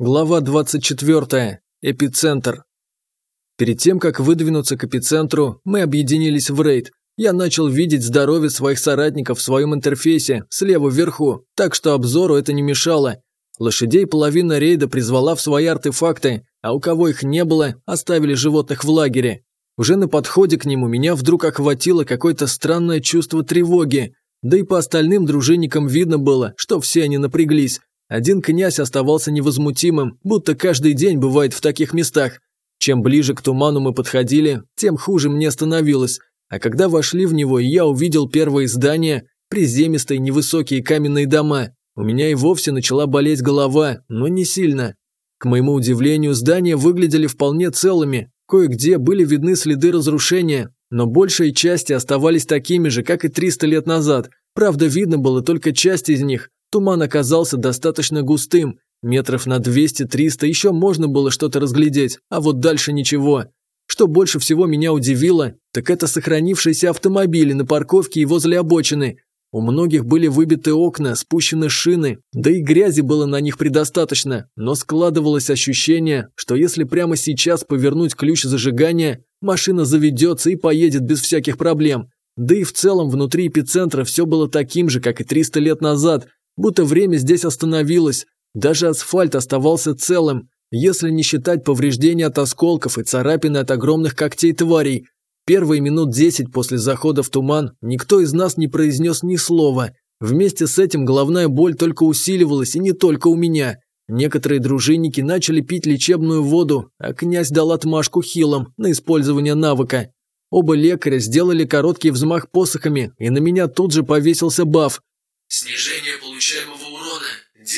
Глава 24. Эпицентр. Перед тем, как выдвинуться к эпицентру, мы объединились в рейд. Я начал видеть здоровье своих соратников в своем интерфейсе, слева вверху, так что обзору это не мешало. Лошадей половина рейда призвала в свои артефакты, а у кого их не было, оставили животных в лагере. Уже на подходе к нему меня вдруг охватило какое-то странное чувство тревоги, да и по остальным дружинникам видно было, что все они напряглись. Один князь оставался невозмутимым, будто каждый день бывает в таких местах. Чем ближе к туману мы подходили, тем хуже мне становилось. А когда вошли в него, я увидел первые здания, приземистые невысокие каменные дома. У меня и вовсе начала болеть голова, но не сильно. К моему удивлению, здания выглядели вполне целыми. Кое-где были видны следы разрушения, но большая части оставались такими же, как и 300 лет назад. Правда, видно было только часть из них, Туман оказался достаточно густым, метров на 200-300 еще можно было что-то разглядеть, а вот дальше ничего. Что больше всего меня удивило, так это сохранившиеся автомобили на парковке и возле обочины. У многих были выбиты окна, спущены шины, да и грязи было на них предостаточно, но складывалось ощущение, что если прямо сейчас повернуть ключ зажигания, машина заведется и поедет без всяких проблем. Да и в целом внутри эпицентра все было таким же, как и 300 лет назад, Будто время здесь остановилось. Даже асфальт оставался целым, если не считать повреждения от осколков и царапины от огромных когтей тварей. Первые минут десять после захода в туман никто из нас не произнес ни слова. Вместе с этим головная боль только усиливалась, и не только у меня. Некоторые дружинники начали пить лечебную воду, а князь дал отмашку хилам на использование навыка. Оба лекаря сделали короткий взмах посохами, и на меня тут же повесился баф. Снижение получаемого урона 10%.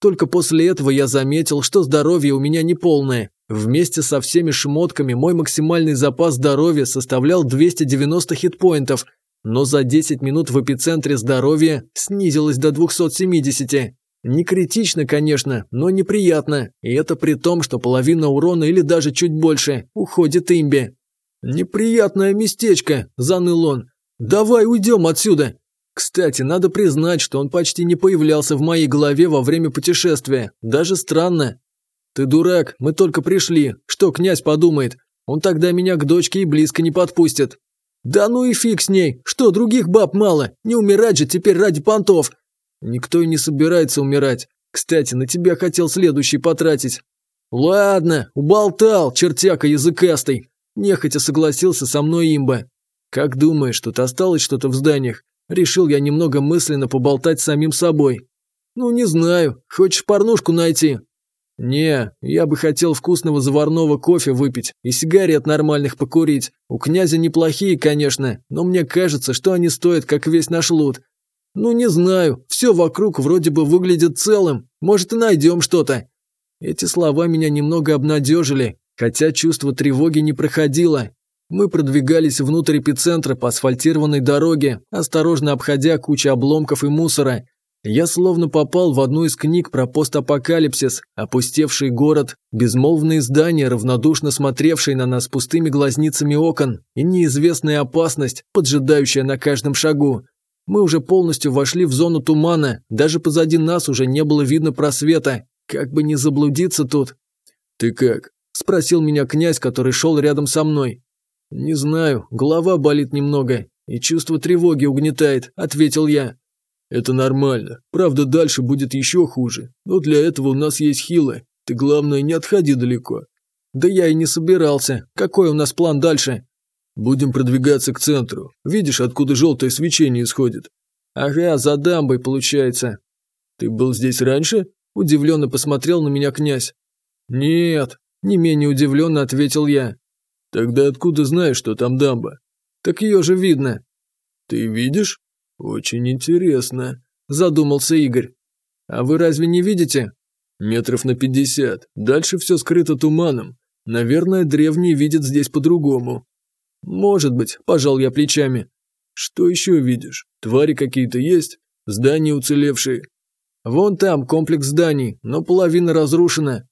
Только после этого я заметил, что здоровье у меня неполное. Вместе со всеми шмотками мой максимальный запас здоровья составлял 290 хитпоинтов, но за 10 минут в эпицентре здоровья снизилось до 270. Не критично, конечно, но неприятно, и это при том, что половина урона или даже чуть больше уходит имбе. «Неприятное местечко», – заныл он. «Давай уйдем отсюда». Кстати, надо признать, что он почти не появлялся в моей голове во время путешествия. Даже странно. Ты дурак, мы только пришли. Что князь подумает? Он тогда меня к дочке и близко не подпустит. Да ну и фиг с ней. Что, других баб мало? Не умирать же теперь ради понтов. Никто и не собирается умирать. Кстати, на тебя хотел следующий потратить. Ладно, уболтал, чертяка языкастый. Нехотя согласился со мной имба. Как думаешь, тут осталось что-то в зданиях? Решил я немного мысленно поболтать с самим собой. «Ну, не знаю. Хочешь порнушку найти?» «Не, я бы хотел вкусного заварного кофе выпить и сигарет нормальных покурить. У князя неплохие, конечно, но мне кажется, что они стоят, как весь наш лут. Ну, не знаю, все вокруг вроде бы выглядит целым, может и найдем что-то». Эти слова меня немного обнадежили, хотя чувство тревоги не проходило. Мы продвигались внутрь эпицентра по асфальтированной дороге, осторожно обходя кучу обломков и мусора. Я словно попал в одну из книг про постапокалипсис, опустевший город, безмолвные здания, равнодушно смотревшие на нас пустыми глазницами окон, и неизвестная опасность, поджидающая на каждом шагу. Мы уже полностью вошли в зону тумана, даже позади нас уже не было видно просвета. Как бы не заблудиться тут. «Ты как?» – спросил меня князь, который шел рядом со мной. «Не знаю, голова болит немного, и чувство тревоги угнетает», – ответил я. «Это нормально. Правда, дальше будет еще хуже. Но для этого у нас есть хилы. Ты, главное, не отходи далеко». «Да я и не собирался. Какой у нас план дальше?» «Будем продвигаться к центру. Видишь, откуда желтое свечение исходит?» «Ага, за дамбой, получается». «Ты был здесь раньше?» – удивленно посмотрел на меня князь. «Нет», – не менее удивленно ответил я. Тогда откуда знаешь, что там дамба? Так ее же видно. Ты видишь? Очень интересно, задумался Игорь. А вы разве не видите? Метров на пятьдесят. Дальше все скрыто туманом. Наверное, древние видят здесь по-другому. Может быть, пожал я плечами. Что еще видишь? Твари какие-то есть? Здания уцелевшие? Вон там комплекс зданий, но половина разрушена.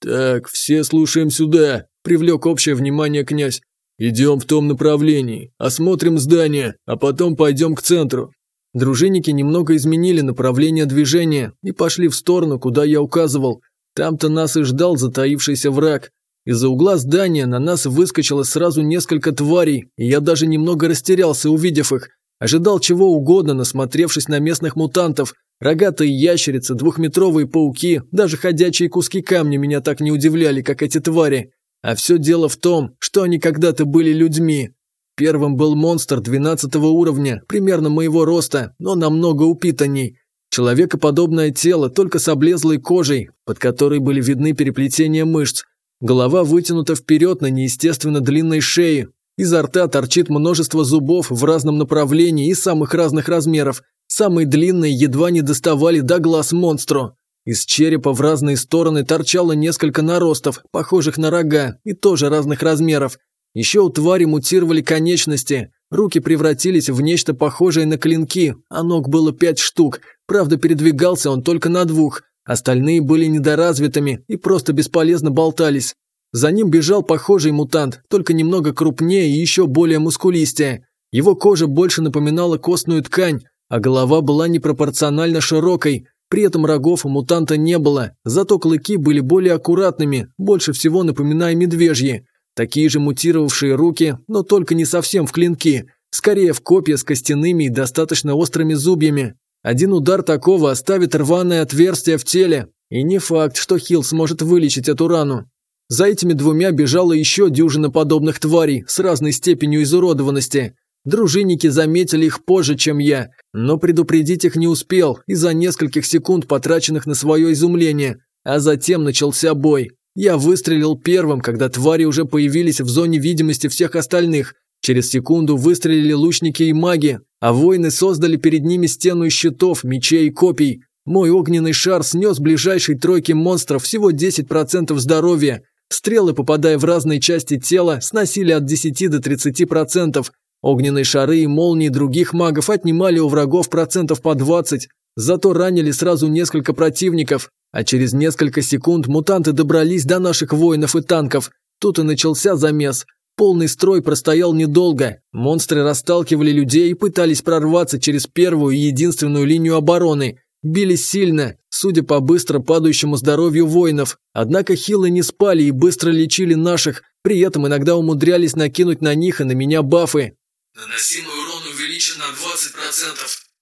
Так, все слушаем сюда, привлек общее внимание князь. «Идем в том направлении, осмотрим здание, а потом пойдем к центру». Дружинники немного изменили направление движения и пошли в сторону, куда я указывал. Там-то нас и ждал затаившийся враг. Из-за угла здания на нас выскочило сразу несколько тварей, и я даже немного растерялся, увидев их. Ожидал чего угодно, насмотревшись на местных мутантов. Рогатые ящерицы, двухметровые пауки, даже ходячие куски камня меня так не удивляли, как эти твари. А все дело в том, что они когда-то были людьми. Первым был монстр 12 уровня, примерно моего роста, но намного упитанней. Человекоподобное тело, только с облезлой кожей, под которой были видны переплетения мышц. Голова вытянута вперед на неестественно длинной шее. Изо рта торчит множество зубов в разном направлении и самых разных размеров. Самые длинные едва не доставали до глаз монстру. Из черепа в разные стороны торчало несколько наростов, похожих на рога, и тоже разных размеров. Еще у твари мутировали конечности, руки превратились в нечто похожее на клинки, а ног было пять штук, правда передвигался он только на двух, остальные были недоразвитыми и просто бесполезно болтались. За ним бежал похожий мутант, только немного крупнее и еще более мускулистее. Его кожа больше напоминала костную ткань, а голова была непропорционально широкой. При этом рогов у мутанта не было, зато клыки были более аккуратными, больше всего напоминая медвежьи. Такие же мутировавшие руки, но только не совсем в клинки, скорее в копья с костяными и достаточно острыми зубьями. Один удар такого оставит рваное отверстие в теле, и не факт, что Хилл сможет вылечить эту рану. За этими двумя бежала еще дюжина подобных тварей с разной степенью изуродованности. Дружинники заметили их позже, чем я, но предупредить их не успел из-за нескольких секунд, потраченных на свое изумление, а затем начался бой. Я выстрелил первым, когда твари уже появились в зоне видимости всех остальных. Через секунду выстрелили лучники и маги, а воины создали перед ними стену из щитов, мечей и копий. Мой огненный шар снес ближайшей тройке монстров всего 10% здоровья. Стрелы, попадая в разные части тела, сносили от 10 до 30%. Огненные шары и молнии других магов отнимали у врагов процентов по 20, зато ранили сразу несколько противников, а через несколько секунд мутанты добрались до наших воинов и танков. Тут и начался замес. Полный строй простоял недолго. Монстры расталкивали людей и пытались прорваться через первую и единственную линию обороны. Били сильно, судя по быстро падающему здоровью воинов. Однако хилы не спали и быстро лечили наших, при этом иногда умудрялись накинуть на них и на меня бафы. Наносимый урон увеличен на 20%.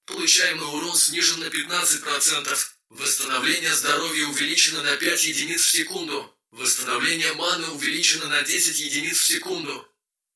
Получаемый урон снижен на 15%. Восстановление здоровья увеличено на 5 единиц в секунду. Восстановление маны увеличено на 10 единиц в секунду.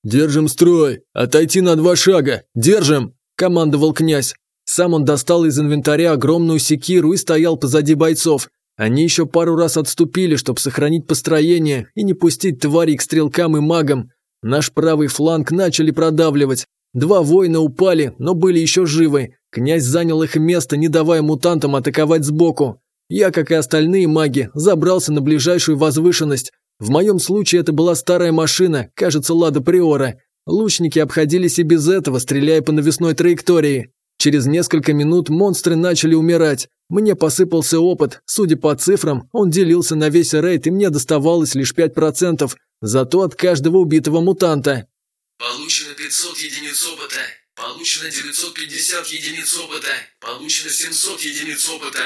«Держим строй! Отойти на два шага! Держим!» – командовал князь. Сам он достал из инвентаря огромную секиру и стоял позади бойцов. Они еще пару раз отступили, чтобы сохранить построение и не пустить тварей к стрелкам и магам. Наш правый фланг начали продавливать. Два воина упали, но были еще живы. Князь занял их место, не давая мутантам атаковать сбоку. Я, как и остальные маги, забрался на ближайшую возвышенность. В моем случае это была старая машина, кажется, Лада Приора. Лучники обходились и без этого, стреляя по навесной траектории. Через несколько минут монстры начали умирать. Мне посыпался опыт. Судя по цифрам, он делился на весь рейд, и мне доставалось лишь 5%. Зато от каждого убитого мутанта. Получено 500 единиц опыта. Получено 950 единиц опыта. Получено 700 единиц опыта.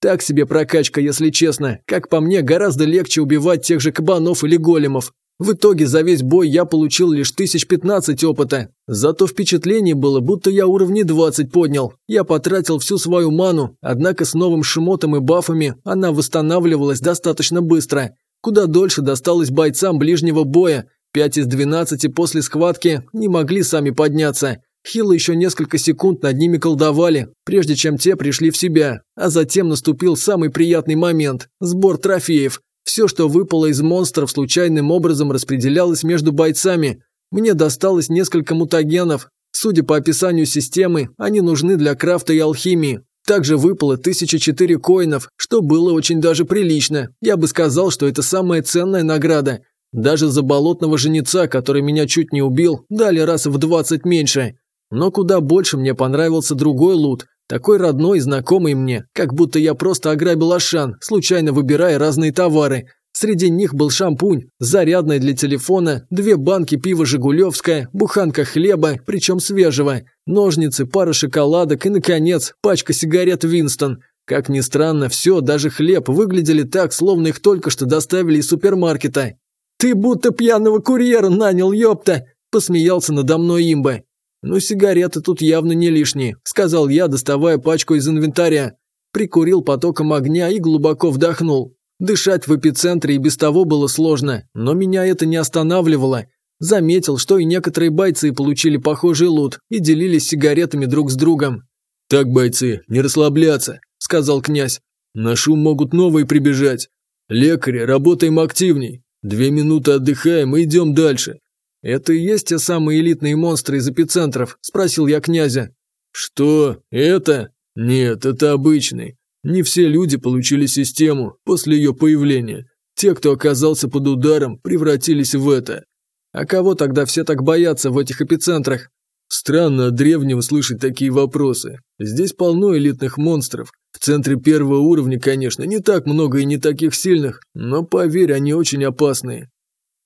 Так себе прокачка, если честно. Как по мне, гораздо легче убивать тех же кабанов или големов. В итоге за весь бой я получил лишь 1015 опыта. Зато впечатление было, будто я уровни 20 поднял. Я потратил всю свою ману, однако с новым шмотом и бафами она восстанавливалась достаточно быстро. Куда дольше досталось бойцам ближнего боя. 5 из 12 после схватки не могли сами подняться. Хиллы еще несколько секунд над ними колдовали, прежде чем те пришли в себя. А затем наступил самый приятный момент – сбор трофеев. Все, что выпало из монстров, случайным образом распределялось между бойцами. Мне досталось несколько мутагенов. Судя по описанию системы, они нужны для крафта и алхимии. Также выпало 1004 коинов, что было очень даже прилично. Я бы сказал, что это самая ценная награда. Даже за болотного женица, который меня чуть не убил, дали раз в 20 меньше. Но куда больше мне понравился другой лут, такой родной и знакомый мне, как будто я просто ограбил Ашан, случайно выбирая разные товары. Среди них был шампунь, зарядная для телефона, две банки пива «Жигулевское», буханка хлеба, причем свежего, ножницы, пара шоколадок и, наконец, пачка сигарет «Винстон». Как ни странно, все, даже хлеб, выглядели так, словно их только что доставили из супермаркета. «Ты будто пьяного курьера нанял, ёпта!» – посмеялся надо мной имба. «Ну, сигареты тут явно не лишние», – сказал я, доставая пачку из инвентаря. Прикурил потоком огня и глубоко вдохнул. Дышать в эпицентре и без того было сложно, но меня это не останавливало. Заметил, что и некоторые бойцы получили похожий лут и делились сигаретами друг с другом. «Так, бойцы, не расслабляться», – сказал князь. «На шум могут новые прибежать. Лекари, работаем активней. Две минуты отдыхаем и идем дальше». «Это и есть те самые элитные монстры из эпицентров?» – спросил я князя. «Что? Это? Нет, это обычный. Не все люди получили систему после ее появления. Те, кто оказался под ударом, превратились в это. А кого тогда все так боятся в этих эпицентрах? Странно от древнего слышать такие вопросы. Здесь полно элитных монстров. В центре первого уровня, конечно, не так много и не таких сильных, но поверь, они очень опасные.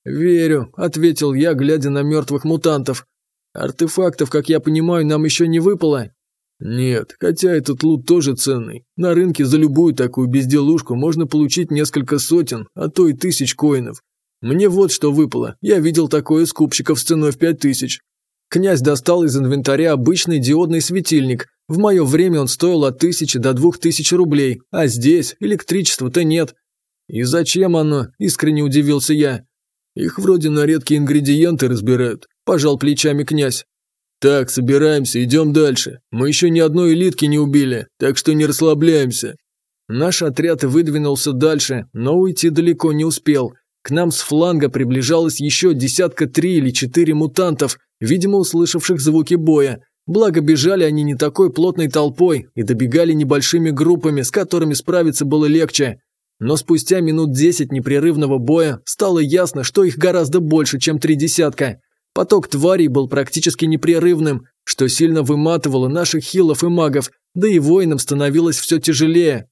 «Верю», – ответил я, глядя на мертвых мутантов. «Артефактов, как я понимаю, нам еще не выпало». Нет, хотя этот лут тоже ценный. На рынке за любую такую безделушку можно получить несколько сотен, а то и тысяч коинов. Мне вот что выпало. Я видел такое скупщиков с ценой в пять тысяч. Князь достал из инвентаря обычный диодный светильник. В мое время он стоил от тысячи до двух тысяч рублей, а здесь электричества-то нет. И зачем оно? Искренне удивился я. Их вроде на редкие ингредиенты разбирают. Пожал плечами князь. «Так, собираемся, идем дальше. Мы еще ни одной элитки не убили, так что не расслабляемся». Наш отряд выдвинулся дальше, но уйти далеко не успел. К нам с фланга приближалось еще десятка три или четыре мутантов, видимо, услышавших звуки боя. Благо, бежали они не такой плотной толпой и добегали небольшими группами, с которыми справиться было легче. Но спустя минут десять непрерывного боя стало ясно, что их гораздо больше, чем три десятка. Поток тварей был практически непрерывным, что сильно выматывало наших хилов и магов, да и воинам становилось все тяжелее.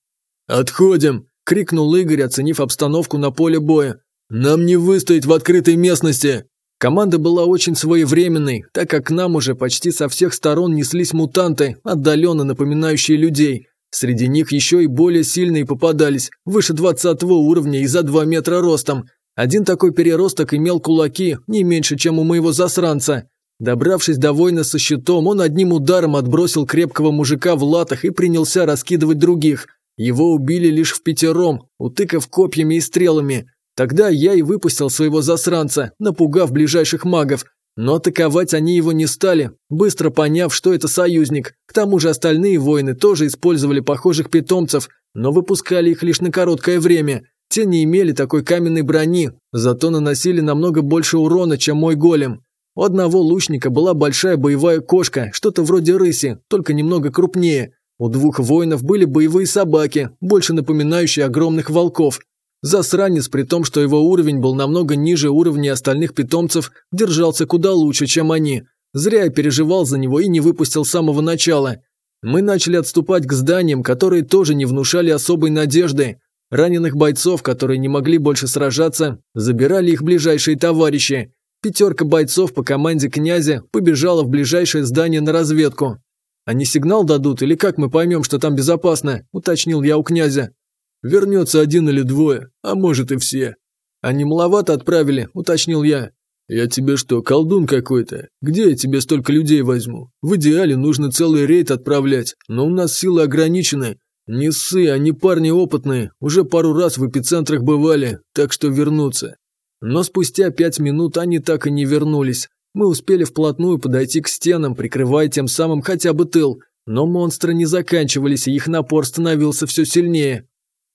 «Отходим!» – крикнул Игорь, оценив обстановку на поле боя. «Нам не выстоять в открытой местности!» Команда была очень своевременной, так как к нам уже почти со всех сторон неслись мутанты, отдаленно напоминающие людей. Среди них еще и более сильные попадались, выше 20 уровня и за 2 метра ростом, один такой переросток имел кулаки, не меньше, чем у моего засранца. Добравшись до воина со щитом, он одним ударом отбросил крепкого мужика в латах и принялся раскидывать других. Его убили лишь в пятером, утыкав копьями и стрелами. Тогда я и выпустил своего засранца, напугав ближайших магов. Но атаковать они его не стали, быстро поняв, что это союзник. К тому же остальные воины тоже использовали похожих питомцев, но выпускали их лишь на короткое время. Те не имели такой каменной брони, зато наносили намного больше урона, чем мой голем. У одного лучника была большая боевая кошка, что-то вроде рыси, только немного крупнее. У двух воинов были боевые собаки, больше напоминающие огромных волков. Засранец, при том, что его уровень был намного ниже уровня остальных питомцев, держался куда лучше, чем они. Зря я переживал за него и не выпустил с самого начала. Мы начали отступать к зданиям, которые тоже не внушали особой надежды. Раненых бойцов, которые не могли больше сражаться, забирали их ближайшие товарищи. Пятерка бойцов по команде князя побежала в ближайшее здание на разведку. «Они сигнал дадут или как мы поймем, что там безопасно?» – уточнил я у князя. «Вернется один или двое, а может и все». «Они маловато отправили», – уточнил я. «Я тебе что, колдун какой-то? Где я тебе столько людей возьму? В идеале нужно целый рейд отправлять, но у нас силы ограничены, «Не ссы, они парни опытные, уже пару раз в эпицентрах бывали, так что вернутся». Но спустя пять минут они так и не вернулись. Мы успели вплотную подойти к стенам, прикрывая тем самым хотя бы тыл, но монстры не заканчивались, и их напор становился все сильнее.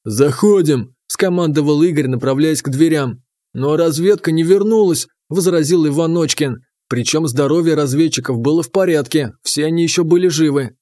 «Заходим!» – скомандовал Игорь, направляясь к дверям. «Но разведка не вернулась», – возразил Иваночкин. Причем здоровье разведчиков было в порядке, все они еще были живы.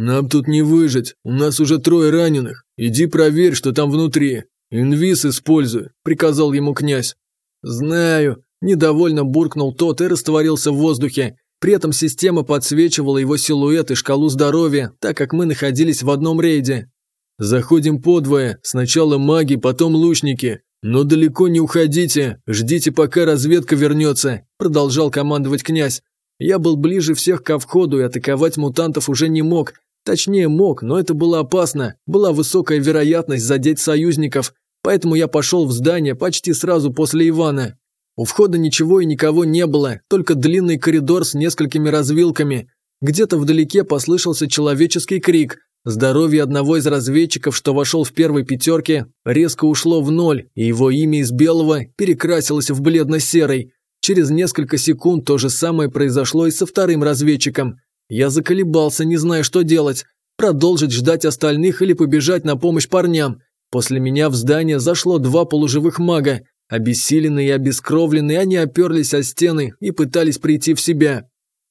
«Нам тут не выжить, у нас уже трое раненых. Иди проверь, что там внутри. Инвиз используй», – приказал ему князь. «Знаю», – недовольно буркнул тот и растворился в воздухе. При этом система подсвечивала его силуэт и шкалу здоровья, так как мы находились в одном рейде. «Заходим подвое, сначала маги, потом лучники. «Но далеко не уходите, ждите, пока разведка вернется», – продолжал командовать князь. Я был ближе всех ко входу и атаковать мутантов уже не мог. Точнее, мог, но это было опасно. Была высокая вероятность задеть союзников. Поэтому я пошел в здание почти сразу после Ивана. У входа ничего и никого не было, только длинный коридор с несколькими развилками. Где-то вдалеке послышался человеческий крик. Здоровье одного из разведчиков, что вошел в первой пятерке, резко ушло в ноль, и его имя из белого перекрасилось в бледно-серый. Через несколько секунд то же самое произошло и со вторым разведчиком. Я заколебался, не зная, что делать. Продолжить ждать остальных или побежать на помощь парням. После меня в здание зашло два полуживых мага. Обессиленные и обескровленные, они оперлись о стены и пытались прийти в себя.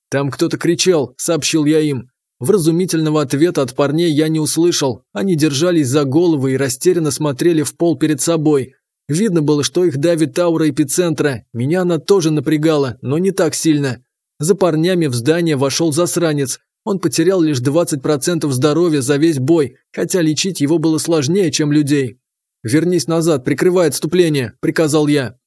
«Там кто-то кричал», – сообщил я им. Вразумительного ответа от парней я не услышал. Они держались за головы и растерянно смотрели в пол перед собой. Видно было, что их давит аура эпицентра. Меня она тоже напрягала, но не так сильно. За парнями в здание вошел засранец. Он потерял лишь 20% здоровья за весь бой, хотя лечить его было сложнее, чем людей. «Вернись назад, прикрывай отступление», – приказал я.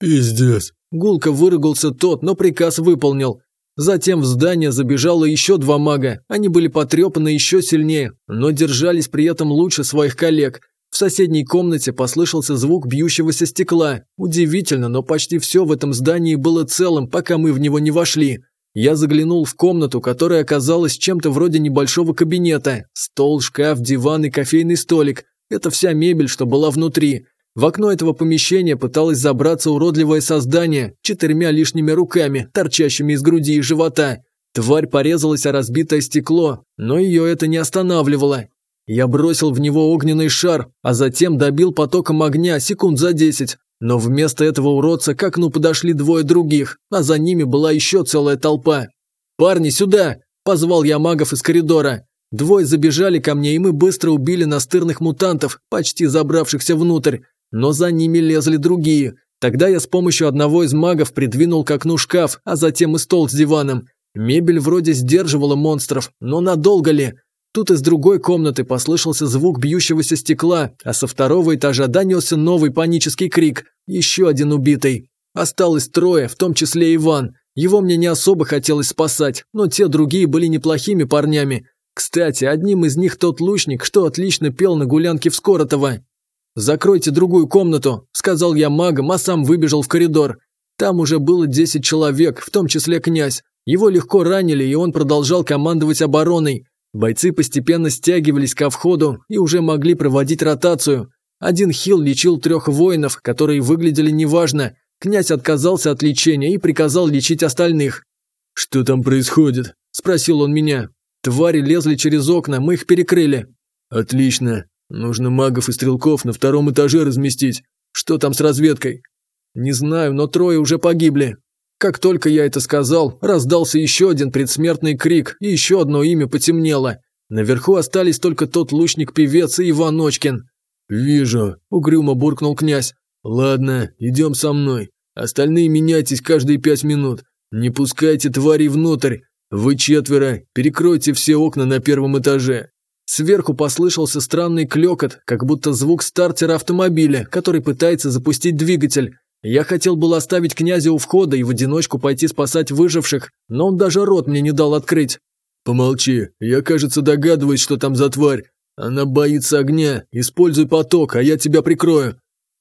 «Пиздец». Гулко выругался тот, но приказ выполнил. Затем в здание забежало еще два мага. Они были потрепаны еще сильнее, но держались при этом лучше своих коллег. Соседней комнате послышался звук бьющегося стекла. Удивительно, но почти все в этом здании было целым, пока мы в него не вошли. Я заглянул в комнату, которая оказалась чем-то вроде небольшого кабинета. Стол, шкаф, диван и кофейный столик. Это вся мебель, что была внутри. В окно этого помещения пыталось забраться уродливое создание четырьмя лишними руками, торчащими из груди и живота. Тварь порезалась о разбитое стекло, но ее это не останавливало. Я бросил в него огненный шар, а затем добил потоком огня секунд за десять. Но вместо этого уродца к окну подошли двое других, а за ними была еще целая толпа. «Парни, сюда!» – позвал я магов из коридора. Двое забежали ко мне, и мы быстро убили настырных мутантов, почти забравшихся внутрь. Но за ними лезли другие. Тогда я с помощью одного из магов придвинул к окну шкаф, а затем и стол с диваном. Мебель вроде сдерживала монстров, но надолго ли? Тут из другой комнаты послышался звук бьющегося стекла, а со второго этажа донесся новый панический крик. Еще один убитый. Осталось трое, в том числе Иван. Его мне не особо хотелось спасать, но те другие были неплохими парнями. Кстати, одним из них тот лучник, что отлично пел на гулянке в Скоротово. «Закройте другую комнату», – сказал я магам, а сам выбежал в коридор. Там уже было 10 человек, в том числе князь. Его легко ранили, и он продолжал командовать обороной. Бойцы постепенно стягивались ко входу и уже могли проводить ротацию. Один хил лечил трех воинов, которые выглядели неважно. Князь отказался от лечения и приказал лечить остальных. «Что там происходит?» – спросил он меня. «Твари лезли через окна, мы их перекрыли». «Отлично. Нужно магов и стрелков на втором этаже разместить. Что там с разведкой?» «Не знаю, но трое уже погибли. Как только я это сказал, раздался еще один предсмертный крик, и еще одно имя потемнело. Наверху остались только тот лучник-певец и Иван Очкин. «Вижу», – угрюмо буркнул князь. «Ладно, идем со мной. Остальные меняйтесь каждые пять минут. Не пускайте тварей внутрь. Вы четверо, перекройте все окна на первом этаже». Сверху послышался странный клекот, как будто звук стартера автомобиля, который пытается запустить двигатель. Я хотел было оставить князя у входа и в одиночку пойти спасать выживших, но он даже рот мне не дал открыть. «Помолчи, я, кажется, догадываюсь, что там за тварь. Она боится огня, используй поток, а я тебя прикрою».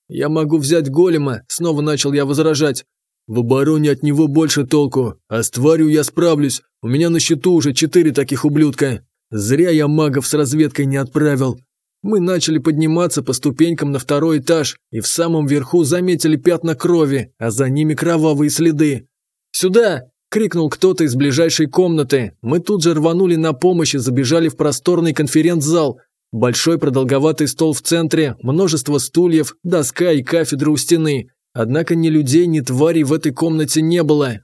«Я могу взять голема», – снова начал я возражать. «В обороне от него больше толку, а с тварью я справлюсь. У меня на счету уже четыре таких ублюдка. Зря я магов с разведкой не отправил. Мы начали подниматься по ступенькам на второй этаж и в самом верху заметили пятна крови, а за ними кровавые следы. «Сюда!» – крикнул кто-то из ближайшей комнаты. Мы тут же рванули на помощь и забежали в просторный конференц-зал. Большой продолговатый стол в центре, множество стульев, доска и кафедра у стены. Однако ни людей, ни тварей в этой комнате не было.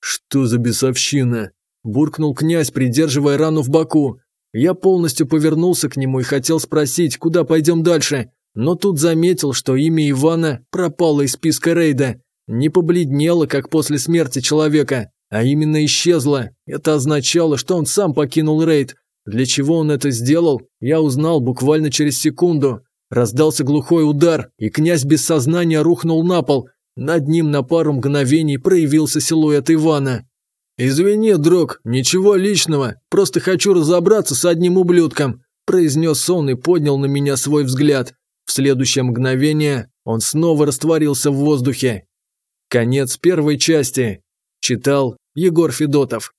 «Что за бесовщина?» – буркнул князь, придерживая рану в боку. Я полностью повернулся к нему и хотел спросить, куда пойдем дальше, но тут заметил, что имя Ивана пропало из списка рейда. Не побледнело, как после смерти человека, а именно исчезло. Это означало, что он сам покинул рейд. Для чего он это сделал, я узнал буквально через секунду. Раздался глухой удар, и князь без сознания рухнул на пол. Над ним на пару мгновений проявился силуэт Ивана. «Извини, друг, ничего личного, просто хочу разобраться с одним ублюдком», произнес он и поднял на меня свой взгляд. В следующее мгновение он снова растворился в воздухе. Конец первой части. Читал Егор Федотов.